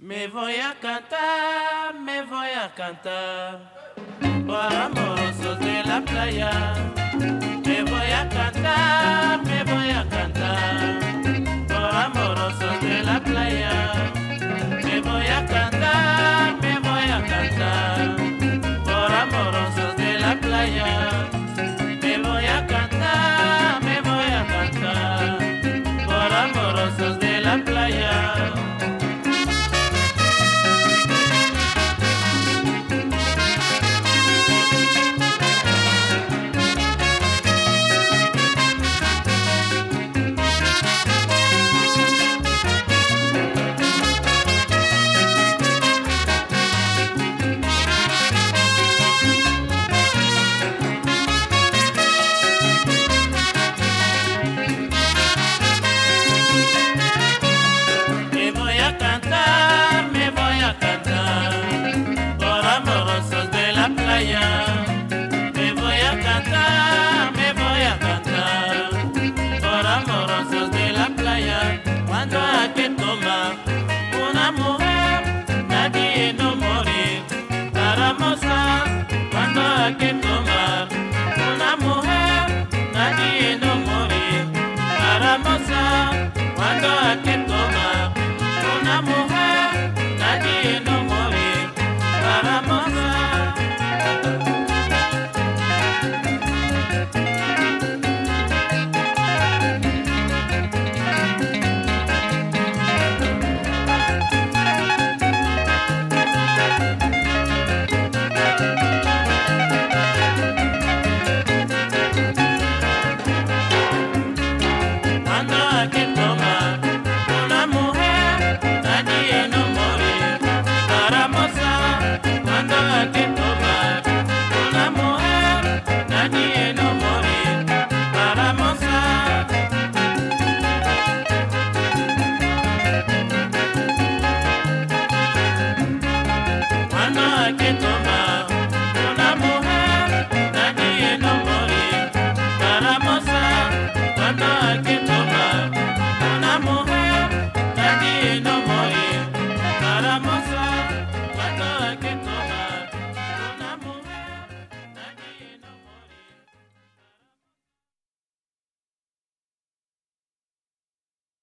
Me voy a cantar, me voy a cantar, vamos amorosos de la playa. Ana que